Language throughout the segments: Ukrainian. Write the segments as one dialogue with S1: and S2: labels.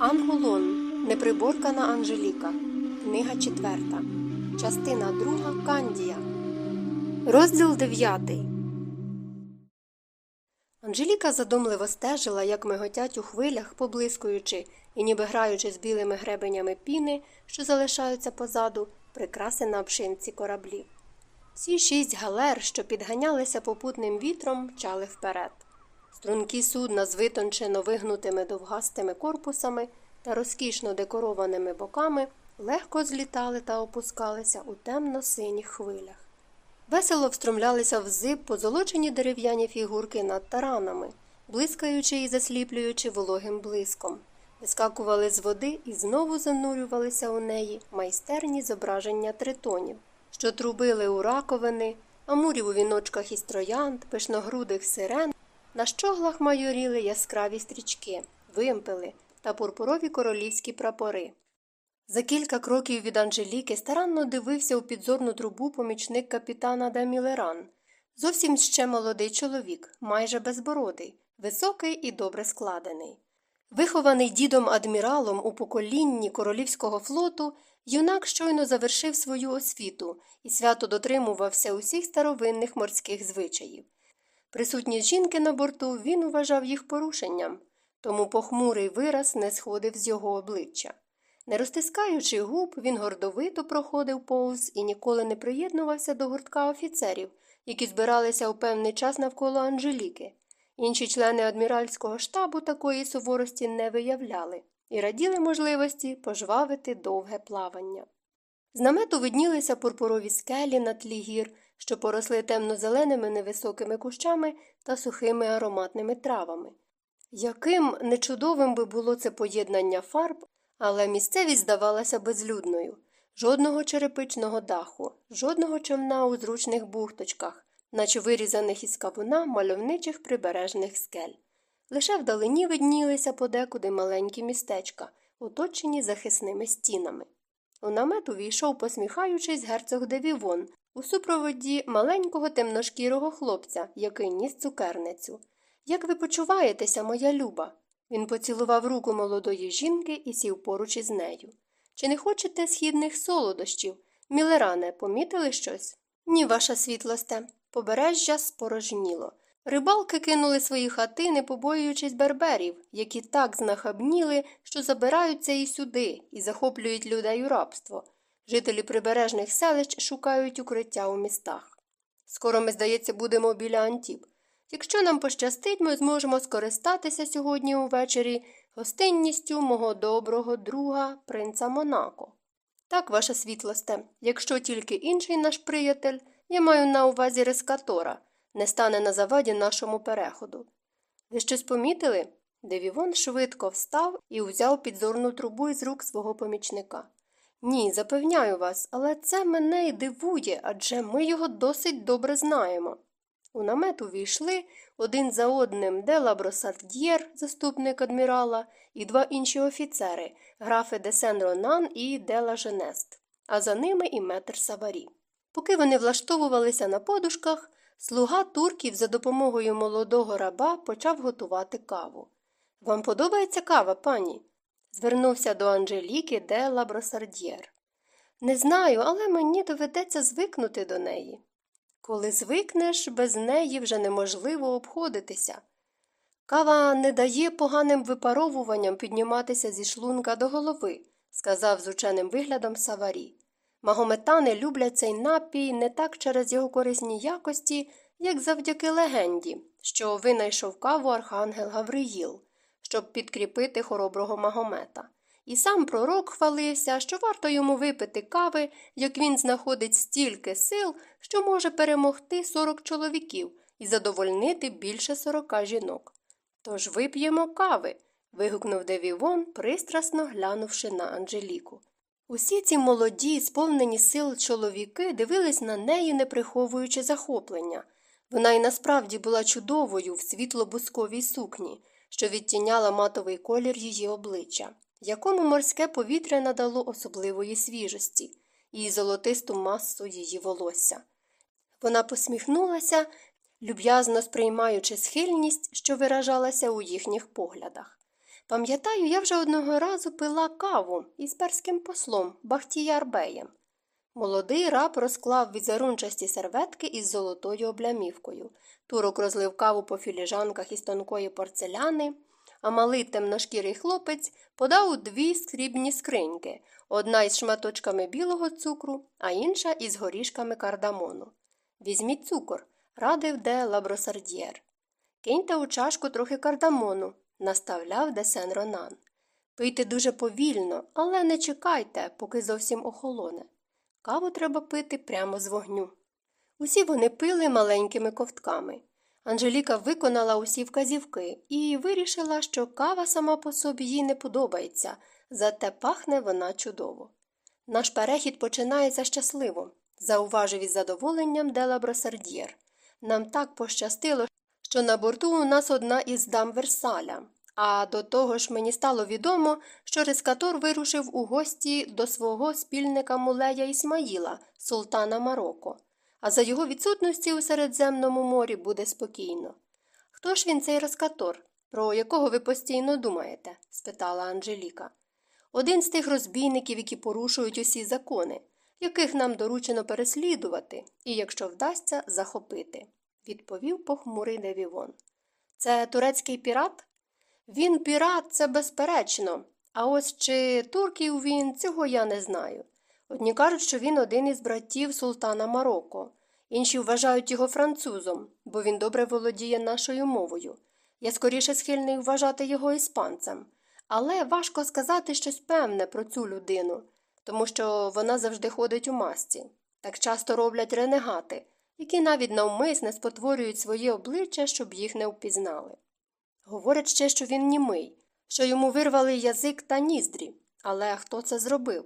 S1: Ангулон. Неприборкана Анжеліка. Книга четверта. Частина друга. Кандія. Розділ дев'ятий. Анжеліка задумливо стежила, як миготять у хвилях, поблискуючи і ніби граючи з білими гребенями піни, що залишаються позаду, прикраси на обшинці кораблі. Всі шість галер, що підганялися попутним вітром, мчали вперед. Стрункі судна з витончено вигнутими довгастими корпусами та розкішно декорованими боками легко злітали та опускалися у темно-синіх хвилях. Весело встромлялися в зиб позолочені дерев'яні фігурки над таранами, блискаючи і засліплюючи вологим блиском, вискакували з води і знову занурювалися у неї майстерні зображення тритонів, що трубили у раковини, амурів у віночках із троянд, пишногрудих сирен. На щоглах майоріли яскраві стрічки, вимпели та пурпурові королівські прапори. За кілька кроків від Анжеліки старанно дивився у підзорну трубу помічник капітана Демілеран. Зовсім ще молодий чоловік, майже безбородий, високий і добре складений. Вихований дідом адміралом у поколінні королівського флоту, юнак щойно завершив свою освіту і свято дотримувався усіх старовинних морських звичаїв. Присутність жінки на борту він вважав їх порушенням, тому похмурий вираз не сходив з його обличчя. Не розтискаючи губ, він гордовито проходив повз і ніколи не приєднувався до гуртка офіцерів, які збиралися у певний час навколо Анжеліки. Інші члени адміральського штабу такої суворості не виявляли і раділи можливості пожвавити довге плавання. З намету виднілися пурпурові скелі на тлі гір, що поросли темно-зеленими невисокими кущами та сухими ароматними травами. Яким нечудовим би було це поєднання фарб, але місцевість здавалася безлюдною жодного черепичного даху, жодного човна у зручних бухточках, наче вирізаних із кавуна мальовничих прибережних скель. Лише вдалині виднілися подекуди маленькі містечка, оточені захисними стінами. У намет увійшов, посміхаючись, герцог Девівон у супроводі маленького темношкірого хлопця, який ніс цукерницю. Як ви почуваєтеся, моя люба? Він поцілував руку молодої жінки і сів поруч із нею. Чи не хочете східних солодощів? Мілеране, помітили щось? Ні, ваша світлосте. Побережжя спорожніло. Рибалки кинули свої хатини, побоюючись берберів, які так знахабніли, що забираються і сюди, і захоплюють людей у рабство. Жителі прибережних селищ шукають укриття у містах. Скоро ми, здається, будемо біля Антіб. Якщо нам пощастить, ми зможемо скористатися сьогодні увечері гостинністю мого доброго друга принца Монако. Так, ваша світлосте, якщо тільки інший наш приятель, я маю на увазі рескатора, не стане на заваді нашому переходу. Ви щось помітили? Девівон швидко встав і узяв підзорну трубу із рук свого помічника. Ні, запевняю вас, але це мене й дивує, адже ми його досить добре знаємо. У намет увійшли один за одним де Лабросард'єр, заступник адмірала, і два інші офіцери графи де Сен Ронан і де Женест, а за ними і метр Саварі. Поки вони влаштовувалися на подушках, слуга турків за допомогою молодого раба почав готувати каву. Вам подобається кава, пані? Звернувся до Анжеліки де Лабросард'єр. Не знаю, але мені доведеться звикнути до неї. Коли звикнеш, без неї вже неможливо обходитися. Кава не дає поганим випаровуванням підніматися зі шлунка до голови, сказав з ученим виглядом Саварі. Магометани люблять цей напій не так через його корисні якості, як завдяки легенді, що винайшов каву архангел Гавриїл, щоб підкріпити хороброго магомета. І сам пророк хвалився, що варто йому випити кави, як він знаходить стільки сил, що може перемогти сорок чоловіків і задовольнити більше сорока жінок. Тож вип'ємо кави. вигукнув Девівон, пристрасно глянувши на Анжеліку. Усі ці молоді, сповнені сил чоловіки дивились на неї, не приховуючи захоплення. Вона й насправді була чудовою в світло-бусковій сукні, що відтіняла матовий колір її обличчя якому морське повітря надало особливої свіжості і золотисту масу її волосся. Вона посміхнулася, люб'язно сприймаючи схильність, що виражалася у їхніх поглядах. Пам'ятаю, я вже одного разу пила каву із перським послом Бахтіярбеєм. Молодий раб розклав візерунчасті серветки із золотою облямівкою. Турок розлив каву по філіжанках із тонкої порцеляни, а малий темношкірий хлопець подав дві срібні скриньки, одна із шматочками білого цукру, а інша із горішками кардамону. Візьміть цукор, радив де лабросардієр. Киньте у чашку трохи кардамону, наставляв де сен Ронан. Пийте дуже повільно, але не чекайте, поки зовсім охолоне. Каву треба пити прямо з вогню. Усі вони пили маленькими ковтками. Анжеліка виконала усі вказівки і вирішила, що кава сама по собі їй не подобається, зате пахне вона чудово. Наш перехід починається щасливо, зауважив із задоволенням Дела Бросардієр. Нам так пощастило, що на борту у нас одна із дам Версаля. А до того ж мені стало відомо, що Рескатор вирушив у гості до свого спільника Мулея Ісмаїла, султана Марокко, а за його відсутності у Середземному морі буде спокійно. Хто ж він цей Рескатор, про якого ви постійно думаєте? спитала Анжеліка. Один з тих розбійників, які порушують усі закони, яких нам доручено переслідувати і, якщо вдасться, захопити, відповів похмурий Девівон. Це турецький пірат? Він пірат, це безперечно. А ось чи турків він, цього я не знаю. Одні кажуть, що він один із братів султана Марокко. Інші вважають його французом, бо він добре володіє нашою мовою. Я скоріше схильний вважати його іспанцем. Але важко сказати щось певне про цю людину, тому що вона завжди ходить у масці. Так часто роблять ренегати, які навіть навмисне спотворюють своє обличчя, щоб їх не впізнали. Говорять ще, що він німий, що йому вирвали язик та ніздрі. Але хто це зробив?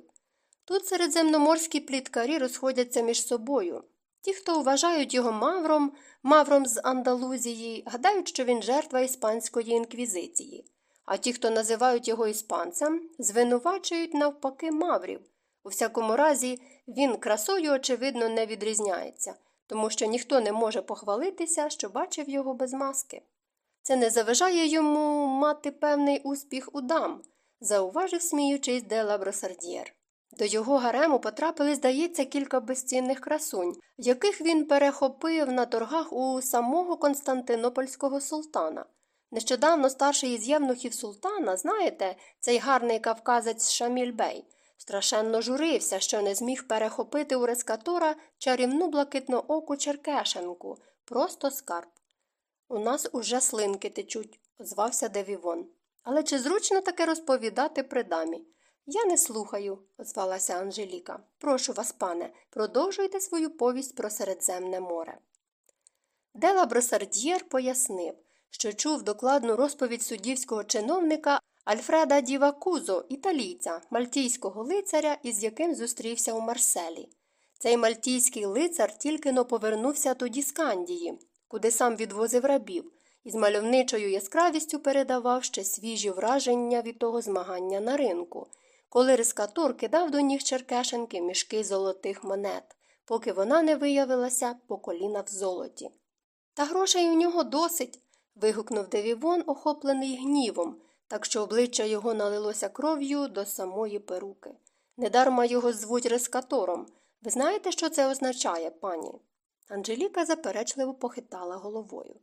S1: Тут середземноморські пліткарі розходяться між собою. Ті, хто вважають його мавром, мавром з Андалузії, гадають, що він жертва іспанської інквізиції. А ті, хто називають його іспанцем, звинувачують навпаки маврів. У всякому разі, він красою, очевидно, не відрізняється, тому що ніхто не може похвалитися, що бачив його без маски. Це не заважає йому мати певний успіх у дам, зауважив, сміючись, де Лабросардієр. До його гарему потрапили, здається, кілька безцінних красунь, яких він перехопив на торгах у самого Константинопольського султана. Нещодавно старший із євнухів султана, знаєте, цей гарний кавказець Шамільбей, страшенно журився, що не зміг перехопити у рескатора чарівну блакитнооку Черкешенку, просто скарб. У нас уже слинки течуть, озвався Девівон. Але чи зручно таке розповідати при дамі? Я не слухаю, озвалася Анжеліка. Прошу вас, пане, продовжуйте свою повість про Середземне море. Дела Бросардьєр пояснив, що чув докладну розповідь суддівського чиновника Альфреда Дівакузо, італійця, мальтійського лицаря, із яким зустрівся у Марселі. Цей мальтійський лицар тільки но повернувся тоді з Кандії, куди сам відвозив рабів, і з мальовничою яскравістю передавав ще свіжі враження від того змагання на ринку, коли рискатор кидав до ніг Черкешенки мішки золотих монет, поки вона не виявилася по коліна в золоті. Та грошей у нього досить. вигукнув Девівон, охоплений гнівом, так що обличчя його налилося кров'ю до самої перуки. Недарма його звуть рискатором. Ви знаєте, що це означає, пані? Анжеліка заперечливо похитала головою.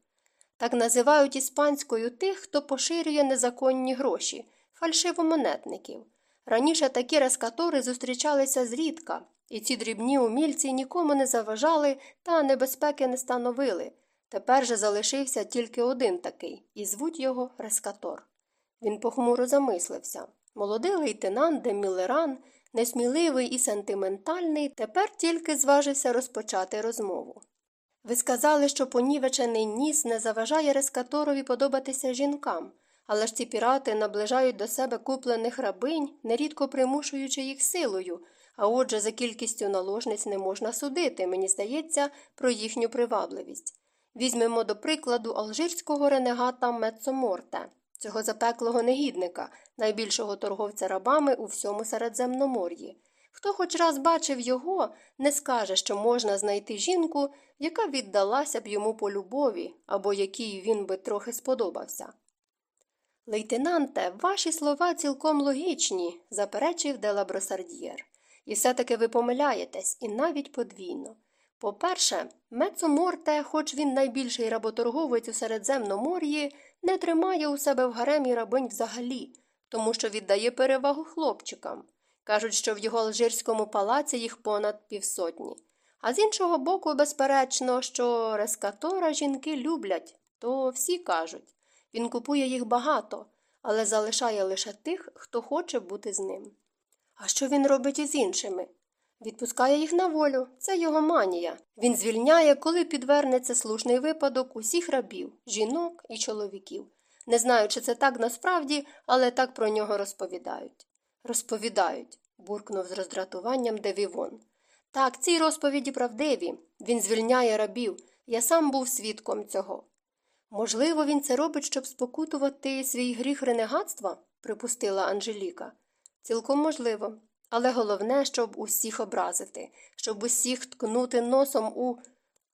S1: Так називають іспанською тих, хто поширює незаконні гроші, фальшивомонетників. Раніше такі рескатори зустрічалися зрідка, і ці дрібні умільці нікому не заважали та небезпеки не становили. Тепер же залишився тільки один такий, і звуть його Рескатор. Він похмуро замислився. Молодий лейтенант де Мілеран несміливий і сентиментальний, тепер тільки зважився розпочати розмову. Ви сказали, що понівечений ніс не заважає рескаторові подобатися жінкам, але ж ці пірати наближають до себе куплених рабинь, нерідко примушуючи їх силою, а отже, за кількістю наложниць не можна судити, мені здається, про їхню привабливість. Візьмемо до прикладу алжирського ренегата Мецоморте цього запеклого негідника, найбільшого торговця рабами у всьому Середземномор'ї. Хто хоч раз бачив його, не скаже, що можна знайти жінку, яка віддалася б йому по любові або якій він би трохи сподобався. Лейтенанте, ваші слова цілком логічні, заперечив Делабросардієр. І все-таки ви помиляєтесь, і навіть подвійно. По-перше, Мецоморте, хоч він найбільший работорговець у Середземномор'ї, не тримає у себе в гаремі рабинь взагалі, тому що віддає перевагу хлопчикам. Кажуть, що в його алжирському палаці їх понад півсотні. А з іншого боку, безперечно, що рескатора жінки люблять, то всі кажуть. Він купує їх багато, але залишає лише тих, хто хоче бути з ним. А що він робить із іншими? Відпускає їх на волю, це його манія. Він звільняє, коли підвернеться слушний випадок усіх рабів, жінок і чоловіків. Не знаю, чи це так насправді, але так про нього розповідають. Розповідають, буркнув з роздратуванням Девівон. Так, ці розповіді правдиві. Він звільняє рабів. Я сам був свідком цього. Можливо, він це робить, щоб спокутувати свій гріх ренегатства, припустила Анжеліка. Цілком можливо. Але головне, щоб усіх образити, щоб усіх ткнути носом у.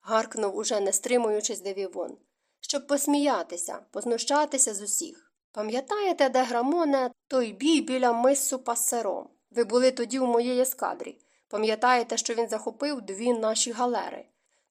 S1: гаркнув, уже не стримуючись Девівон. Щоб посміятися, познущатися з усіх. Пам'ятаєте, де Грамоне, той бій біля миссу пасером? Ви були тоді у моїй ескадрі. Пам'ятаєте, що він захопив дві наші галери?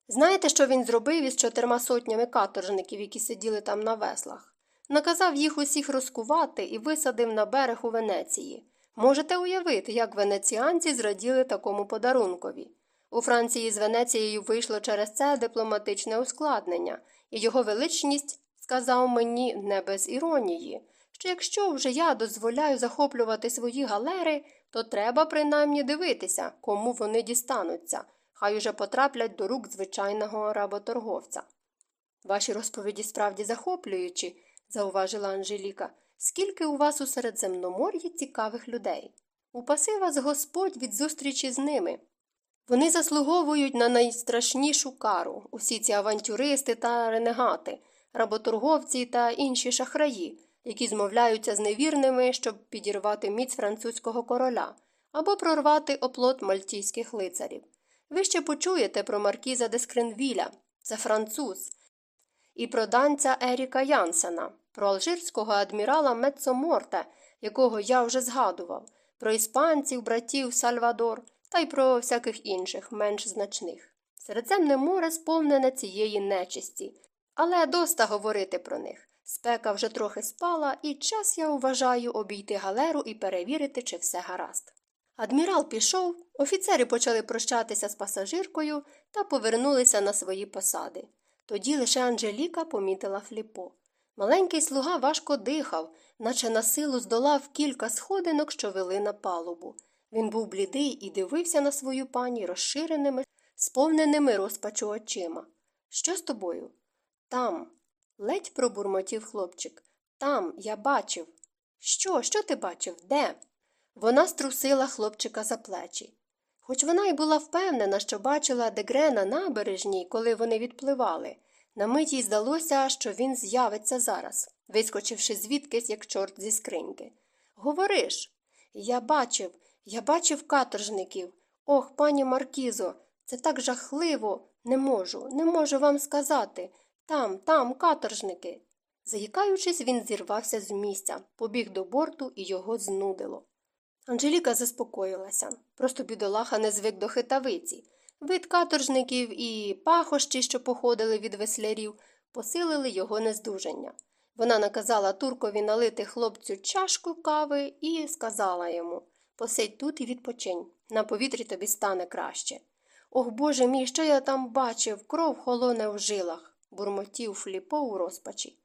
S1: Знаєте, що він зробив із чотирма сотнями каторжників, які сиділи там на веслах? Наказав їх усіх розкувати і висадив на берег у Венеції. Можете уявити, як венеціанці зраділи такому подарункові. У Франції з Венецією вийшло через це дипломатичне ускладнення, і його величність сказав мені не без іронії, що якщо вже я дозволяю захоплювати свої галери, то треба принаймні дивитися, кому вони дістануться, хай уже потраплять до рук звичайного работорговця. Ваші розповіді справді захоплюючі, зауважила Анжеліка. Скільки у вас у Середземномор'ї цікавих людей? Упаси вас Господь від зустрічі з ними. Вони заслуговують на найстрашнішу кару усі ці авантюристи та ренегати, работорговці та інші шахраї, які змовляються з невірними, щоб підірвати міць французького короля або прорвати оплот мальтійських лицарів. Ви ще почуєте про маркіза де Скринвіля, це француз, і про данця Еріка Янсена, про алжирського адмірала Мецоморте, якого я вже згадував, про іспанців, братів Сальвадор та й про всяких інших, менш значних. Середземне море сповнене цієї нечисті, але доста говорити про них. Спека вже трохи спала, і час, я вважаю, обійти галеру і перевірити, чи все гаразд. Адмірал пішов, офіцери почали прощатися з пасажиркою та повернулися на свої посади. Тоді лише Анжеліка помітила Фліпо. Маленький слуга важко дихав, наче на силу здолав кілька сходинок, що вели на палубу. Він був блідий і дивився на свою пані розширеними, сповненими розпачу очима. Що з тобою? Там. ледь пробурмотів хлопчик. Там, я бачив. Що, що ти бачив? Де? Вона струсила хлопчика за плечі. Хоч вона й була впевнена, що бачила Дегре на набережній, коли вони відпливали, на мить їй здалося, що він з'явиться зараз, вискочивши звідкись, як чорт зі скриньки. Говориш, я бачив, я бачив каторжників. Ох, пані Маркізо, це так жахливо. Не можу, не можу вам сказати. Там, там, каторжники. Заїкаючись, він зірвався з місця, побіг до борту і його знудило. Анжеліка заспокоїлася. Просто бідолаха не звик до хитавиці. Вид каторжників і пахощі, що походили від веслярів, посилили його нездужання. Вона наказала туркові налити хлопцю чашку кави і сказала йому Посидь тут і відпочинь. На повітрі тобі стане краще. Ох, Боже мій, що я там бачив, кров холоне в жилах, бурмотів Фліпо у розпачі.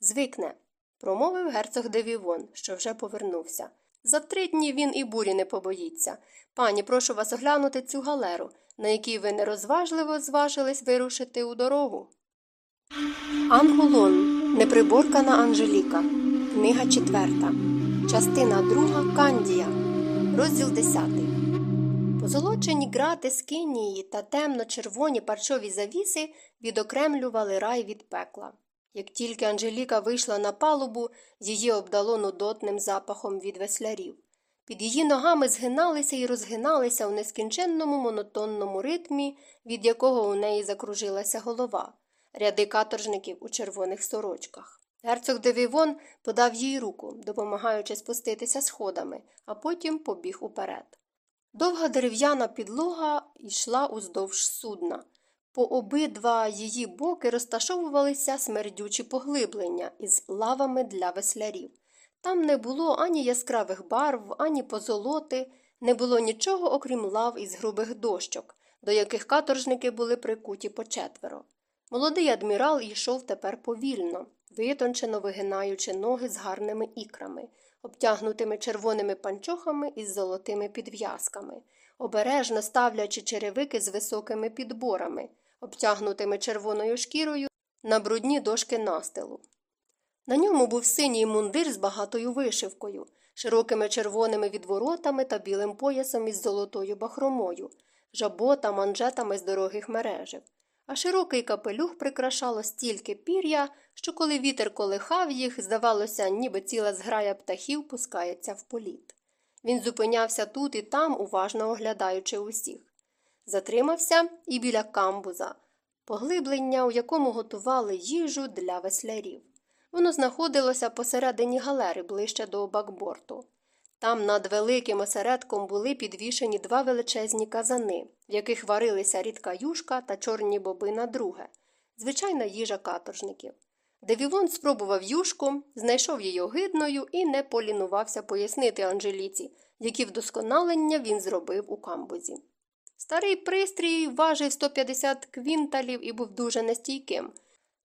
S1: Звикне, промовив герцог Девівон, що вже повернувся. За три дні він і бурі не побоїться. Пані, прошу вас оглянути цю галеру, на якій ви нерозважливо зважились вирушити у дорогу. Анголон. Неприборкана Анжеліка. Книга четверта. Частина друга Кандія. Розділ десятий. Позолочені грати з кинії та темно-червоні парчові завіси відокремлювали рай від пекла. Як тільки Анжеліка вийшла на палубу, її обдало нудотним запахом від веслярів. Під її ногами згиналися і розгиналися у нескінченному монотонному ритмі, від якого у неї закружилася голова, ряди каторжників у червоних сорочках. Герцог де Вівон подав їй руку, допомагаючи спуститися сходами, а потім побіг уперед. Довга дерев'яна підлога йшла уздовж судна. По обидва її боки розташовувалися смердючі поглиблення із лавами для веслярів. Там не було ані яскравих барв, ані позолоти, не було нічого, окрім лав із грубих дощок, до яких каторжники були прикуті по четверо. Молодий адмірал йшов тепер повільно, витончено вигинаючи ноги з гарними ікрами, обтягнутими червоними панчохами із золотими підв'язками, обережно ставлячи черевики з високими підборами, обтягнутими червоною шкірою на брудні дошки настилу. На ньому був синій мундир з багатою вишивкою, широкими червоними відворотами та білим поясом із золотою бахромою, жабота манжетами з дорогих мережів. А широкий капелюх прикрашало стільки пір'я, що коли вітер колихав їх, здавалося, ніби ціла зграя птахів пускається в політ. Він зупинявся тут і там, уважно оглядаючи усіх. Затримався і біля камбуза, поглиблення, у якому готували їжу для веслярів. Воно знаходилося посередині галери ближче до бакборту. Там над великим осередком були підвішені два величезні казани, в яких варилися рідка юшка та чорні боби на друге, звичайна їжа каторжників. Девівон спробував юшку, знайшов її огидною і не полінувався пояснити Анжеліці, які вдосконалення він зробив у камбузі. Старий пристрій важив 150 квінталів і був дуже нестійким.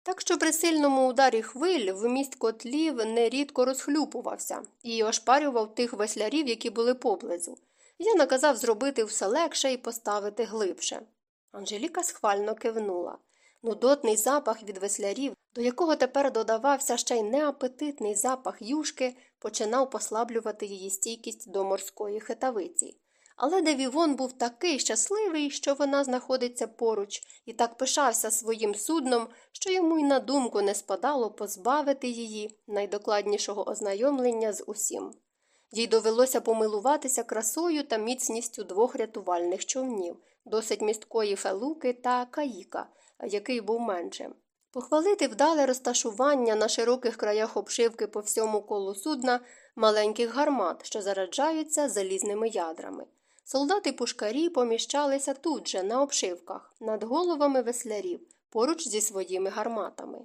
S1: Так що при сильному ударі хвиль вміст котлів нерідко розхлюпувався і ошпарював тих веслярів, які були поблизу. Я наказав зробити все легше і поставити глибше. Анжеліка схвально кивнула. Нудотний запах від веслярів, до якого тепер додавався ще й неапетитний запах юшки, починав послаблювати її стійкість до морської хитавиці. Але Девівон був такий щасливий, що вона знаходиться поруч, і так пишався своїм судном, що йому й на думку не спадало позбавити її найдокладнішого ознайомлення з усім. Їй довелося помилуватися красою та міцністю двох рятувальних човнів, досить місткої фелуки та каїка, який був меншим. Похвалити вдале розташування на широких краях обшивки по всьому колу судна маленьких гармат, що зараджаються залізними ядрами. Солдати пушкарі поміщалися тут же, на обшивках, над головами веслярів, поруч зі своїми гарматами.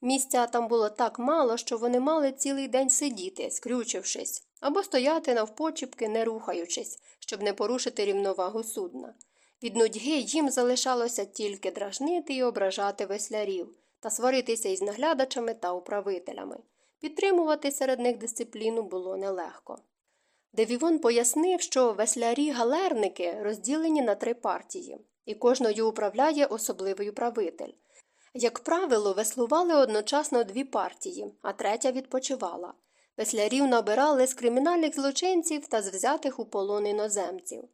S1: Місця там було так мало, що вони мали цілий день сидіти, скрючившись, або стояти навпочіпки, не рухаючись, щоб не порушити рівновагу судна. Від нудьги їм залишалося тільки дражнити і ображати веслярів та сваритися із наглядачами та управителями. Підтримувати серед них дисципліну було нелегко. Девівон пояснив, що веслярі галерники розділені на три партії, і кожною управляє особливий управитель. Як правило, веслували одночасно дві партії, а третя відпочивала. Веслярів набирали з кримінальних злочинців та з взятих у полон іноземців.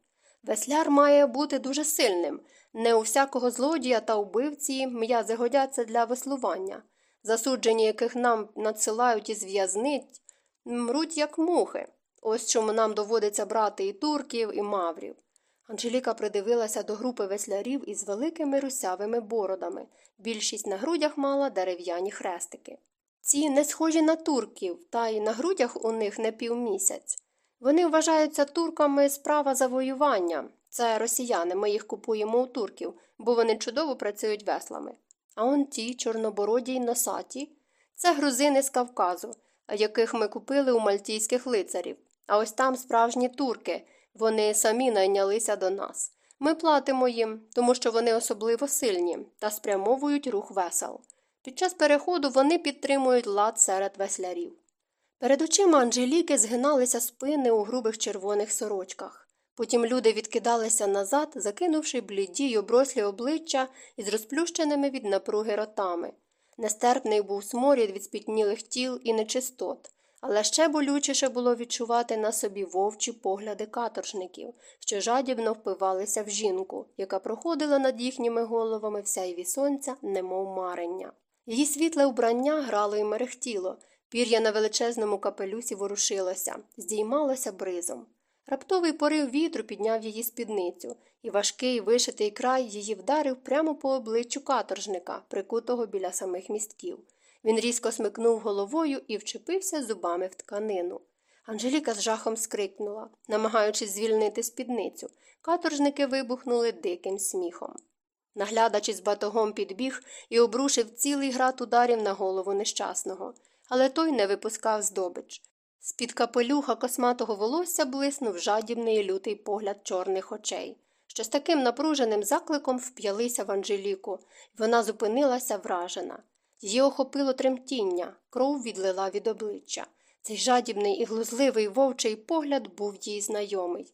S1: Весляр має бути дуже сильним, не у всякого злодія та убивці м'язи годяться для веслування, засуджені яких нам надсилають із в'язниць, мруть, як мухи. Ось чому нам доводиться брати і турків, і маврів. Анжеліка придивилася до групи веслярів із великими русявими бородами. Більшість на грудях мала дерев'яні хрестики. Ці не схожі на турків, та й на грудях у них не півмісяць. Вони вважаються турками справа завоювання. Це росіяни, ми їх купуємо у турків, бо вони чудово працюють веслами. А он ті, чорнобороді й носаті, це грузини з Кавказу, яких ми купили у мальтійських лицарів. А ось там справжні турки, вони самі найнялися до нас. Ми платимо їм, тому що вони особливо сильні та спрямовують рух весел. Під час переходу вони підтримують лад серед веслярів. Перед очима Анжеліки згиналися спини у грубих червоних сорочках. Потім люди відкидалися назад, закинувши бліді й оброслі обличчя із розплющеними від напруги ротами. Нестерпний був сморід від спітнілих тіл і нечистот. Але ще болючіше було відчувати на собі вовчі погляди каторжників, що жадібно впивалися в жінку, яка проходила над їхніми головами в сяйві сонця, немов марення. Її світле убрання грало і мерехтіло, пір'я на величезному капелюсі ворушилося, здіймалося бризом. Раптовий порив вітру підняв її спідницю, і важкий вишитий край її вдарив прямо по обличчю каторжника, прикутого біля самих містків. Він різко смикнув головою і вчепився зубами в тканину. Анжеліка з жахом скрикнула, намагаючись звільнити спідницю. Каторжники вибухнули диким сміхом. Наглядач із батогом підбіг і обрушив цілий град ударів на голову нещасного, але той не випускав здобич. З під капелюха косматого волосся блиснув жадібний і лютий погляд чорних очей, що з таким напруженим закликом вп'ялися в Анжеліку, вона зупинилася вражена. Її охопило тремтіння, кров відлила від обличчя. Цей жадібний і глузливий вовчий погляд був їй знайомий.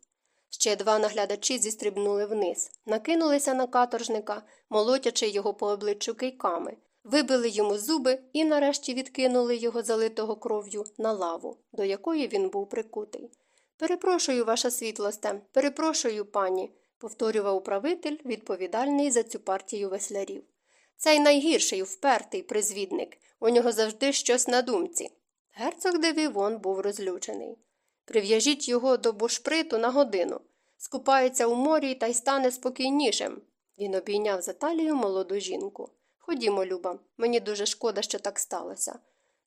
S1: Ще два наглядачі зістрибнули вниз, накинулися на каторжника, молотячи його по обличчю кийками, вибили йому зуби і нарешті відкинули його залитого кров'ю на лаву, до якої він був прикутий. Перепрошую, ваша світлосте, перепрошую, пані, повторював управитель, відповідальний за цю партію веслярів. Цей найгірший, впертий призвідник, у нього завжди щось на думці. Герцог де Вівон був розлючений. Прив'яжіть його до бушприту на годину. Скупається у морі та й стане спокійнішим. Він обійняв за талію молоду жінку. Ходімо, Люба, мені дуже шкода, що так сталося.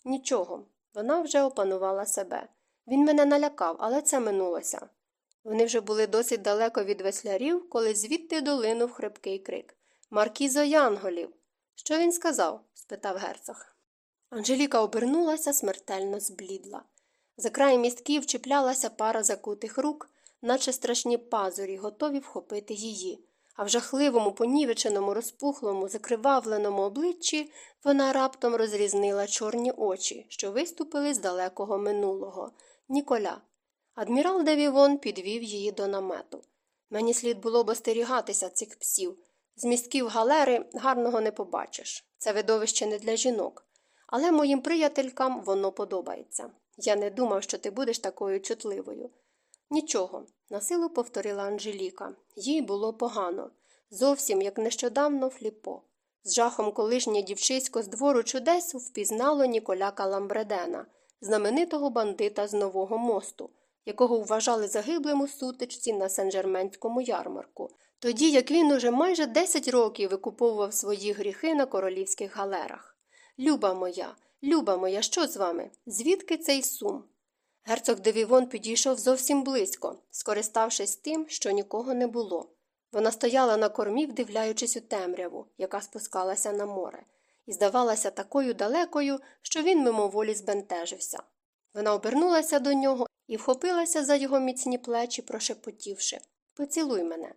S1: Нічого, вона вже опанувала себе. Він мене налякав, але це минулося. Вони вже були досить далеко від веслярів, коли звідти долинув хрипкий крик Маркізо Янголів. Що він сказав? спитав герцог. Анжеліка обернулася, смертельно зблідла. За край містків чіплялася пара закутих рук, наче страшні пазурі, готові вхопити її, а в жахливому, понівеченому, розпухлому, закривавленому обличчі вона раптом розрізнила чорні очі, що виступили з далекого минулого Ніколя. Адмірал Девівон підвів її до намету. Мені слід було б остерігатися цих псів. З містків галери гарного не побачиш. Це видовище не для жінок. Але моїм приятелькам воно подобається. Я не думав, що ти будеш такою чутливою. Нічого, насилу повторила Анжеліка. Їй було погано, зовсім як нещодавно фліпо. З жахом колишнє дівчисько з двору чудес впізнало Ніколяка Ламбредена, знаменитого бандита з Нового мосту, якого вважали загиблим у сутичці на Сен-Жерменському ярмарку, тоді як він уже майже 10 років викуповував свої гріхи на королівських галерах. Люба моя, люба моя, що з вами? Звідки цей сум? Герцог Девівон підійшов зовсім близько, скориставшись тим, що нікого не було. Вона стояла на кормі, вдивляючись у темряву, яка спускалася на море, і здавалася такою далекою, що він мимоволі збентежився. Вона обернулася до нього і вхопилася за його міцні плечі, прошепотівши Поцілуй мене.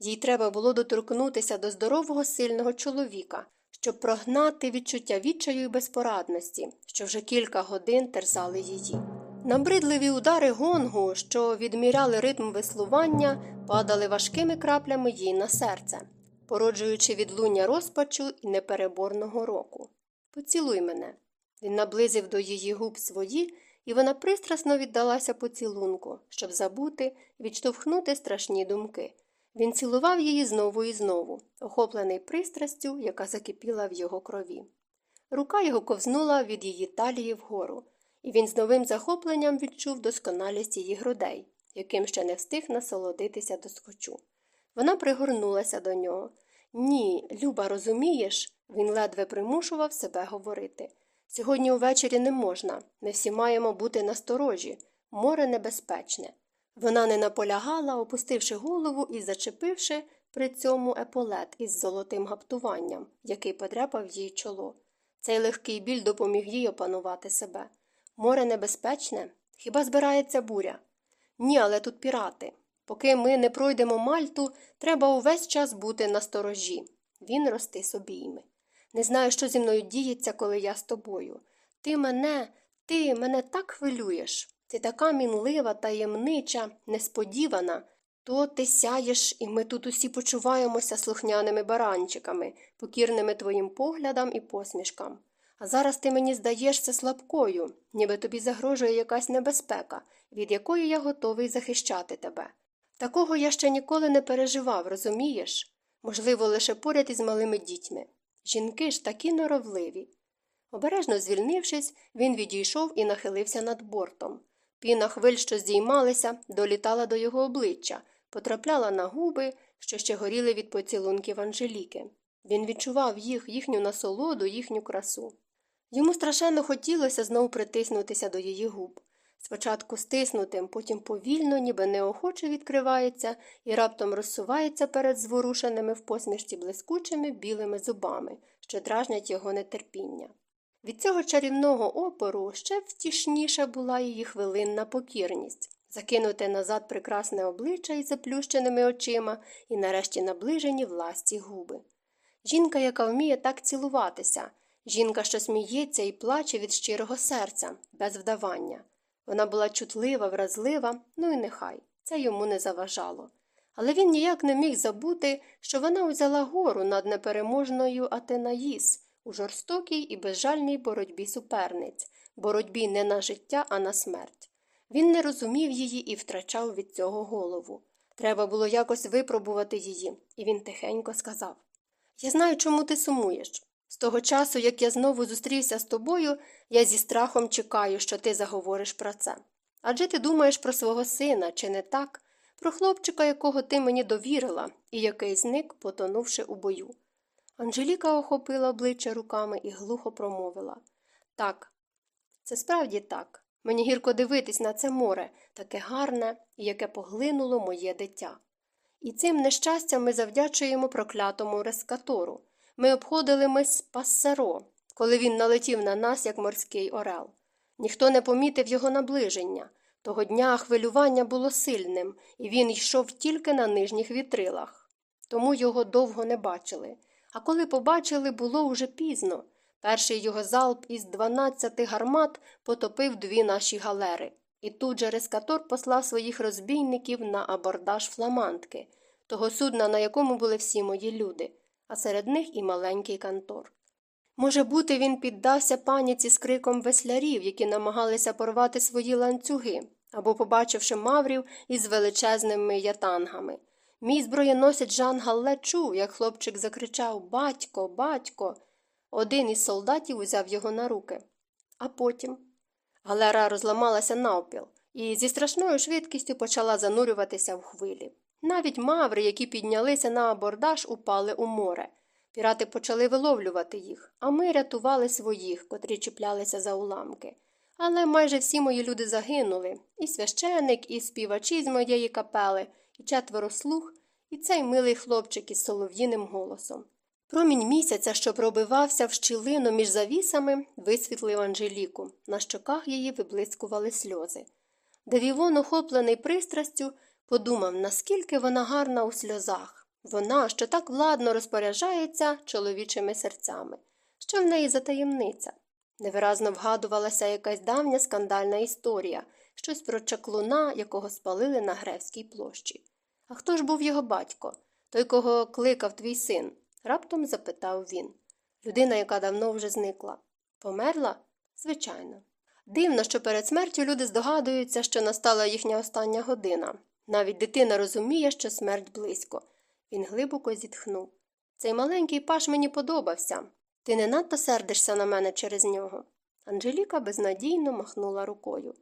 S1: Їй треба було доторкнутися до здорового, сильного чоловіка, щоб прогнати відчуття відчаю і безпорадності, що вже кілька годин терзали її. Набридливі удари гонгу, що відміряли ритм веслування, падали важкими краплями їй на серце, породжуючи відлуння розпачу і непереборного року. Поцілуй мене. Він наблизив до її губ свої, і вона пристрасно віддалася поцілунку, щоб забути, відштовхнути страшні думки. Він цілував її знову і знову, охоплений пристрастю, яка закипіла в його крові. Рука його ковзнула від її талії вгору, і він з новим захопленням відчув досконалість її грудей, яким ще не встиг насолодитися до скочу. Вона пригорнулася до нього. Ні, Люба, розумієш? Він ледве примушував себе говорити. Сьогодні увечері не можна, ми всі маємо бути насторожі, море небезпечне. Вона не наполягала, опустивши голову і зачепивши при цьому еполет із золотим гаптуванням, який подряпав їй чоло. Цей легкий біль допоміг їй опанувати себе. Море небезпечне? Хіба збирається буря? Ні, але тут пірати. Поки ми не пройдемо мальту, треба увесь час бути на сторожі. Він ростис обійми. Не знаю, що зі мною діється, коли я з тобою. Ти мене, ти мене так хвилюєш. Ти така мінлива, таємнича, несподівана. То ти сяєш, і ми тут усі почуваємося слухняними баранчиками, покірними твоїм поглядам і посмішкам. А зараз ти мені здаєшся слабкою, ніби тобі загрожує якась небезпека, від якої я готовий захищати тебе. Такого я ще ніколи не переживав, розумієш? Можливо, лише поряд із малими дітьми. Жінки ж такі норовливі. Обережно звільнившись, він відійшов і нахилився над бортом. Піна хвиль, що здіймалися, долітала до його обличчя, потрапляла на губи, що ще горіли від поцілунків Анжеліки. Він відчував їх, їхню насолоду, їхню красу. Йому страшенно хотілося знову притиснутися до її губ. Спочатку стиснутим, потім повільно, ніби неохоче відкривається і раптом розсувається перед зворушеними в посмішці блискучими білими зубами, що дражнять його нетерпіння. Від цього чарівного опору ще втішніша була її хвилинна покірність закинуте назад прекрасне обличчя із заплющеними очима і нарешті наближені власті губи. Жінка, яка вміє так цілуватися, жінка, що сміється і плаче від щирого серця, без вдавання. Вона була чутлива, вразлива, ну і нехай, це йому не заважало. Але він ніяк не міг забути, що вона взяла гору над непереможною Атенаїс у жорстокій і безжальній боротьбі суперниць, боротьбі не на життя, а на смерть. Він не розумів її і втрачав від цього голову. Треба було якось випробувати її, і він тихенько сказав Я знаю, чому ти сумуєш. З того часу, як я знову зустрівся з тобою, я зі страхом чекаю, що ти заговориш про це. Адже ти думаєш про свого сина, чи не так, про хлопчика, якого ти мені довірила, і який зник, потонувши у бою. Анжеліка охопила обличчя руками і глухо промовила Так, це справді так. Мені гірко дивитись на це море, таке гарне і яке поглинуло моє дитя. І цим нещастям ми завдячуємо проклятому рескатору. Ми обходили мис Пассеро, коли він налетів на нас, як морський орел. Ніхто не помітив його наближення. Того дня хвилювання було сильним, і він йшов тільки на нижніх вітрилах. Тому його довго не бачили. А коли побачили, було уже пізно. Перший його залп із дванадцяти гармат потопив дві наші галери. І тут же рескатор послав своїх розбійників на абордаж фламандки, того судна, на якому були всі мої люди, а серед них і маленький кантор. Може бути, він піддався паніці з криком веслярів, які намагалися порвати свої ланцюги, або побачивши маврів із величезними ятангами. Мій зброєносець Жан Галле чув, як хлопчик закричав Батько, батько. Один із солдатів узяв його на руки. А потім галера розламалася навпіл і зі страшною швидкістю почала занурюватися в хвилі. Навіть маври, які піднялися на абордаж, упали у море. Пірати почали виловлювати їх, а ми рятували своїх, котрі чіплялися за уламки. Але майже всі мої люди загинули і священик, і співачі з моєї капели, четверо слуг, і цей милий хлопчик із солов'їним голосом. Промінь місяця, що пробивався в щілину між завісами, висвітлив Анжеліку. На щоках її виблискували сльози. Девівон, охоплений пристрастю, подумав, наскільки вона гарна у сльозах. Вона, що так владно розпоряджається чоловічими серцями, що в неї за таємниця. Невиразно вгадувалася якась давня скандальна історія, щось про чаклуна, якого спалили на Гревській площі. А хто ж був його батько, той, кого кликав твій син? раптом запитав він. Людина, яка давно вже зникла. Померла? Звичайно. Дивно, що перед смертю люди здогадуються, що настала їхня остання година. Навіть дитина розуміє, що смерть близько. Він глибоко зітхнув. Цей маленький паш мені подобався. Ти не надто сердишся на мене через нього. Анжеліка безнадійно махнула рукою.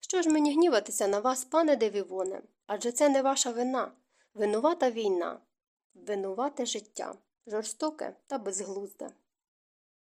S1: Що ж мені гніватися на вас, пане Девівоне? Адже це не ваша вина. Винувата війна, винувате життя, жорстоке та безглузде.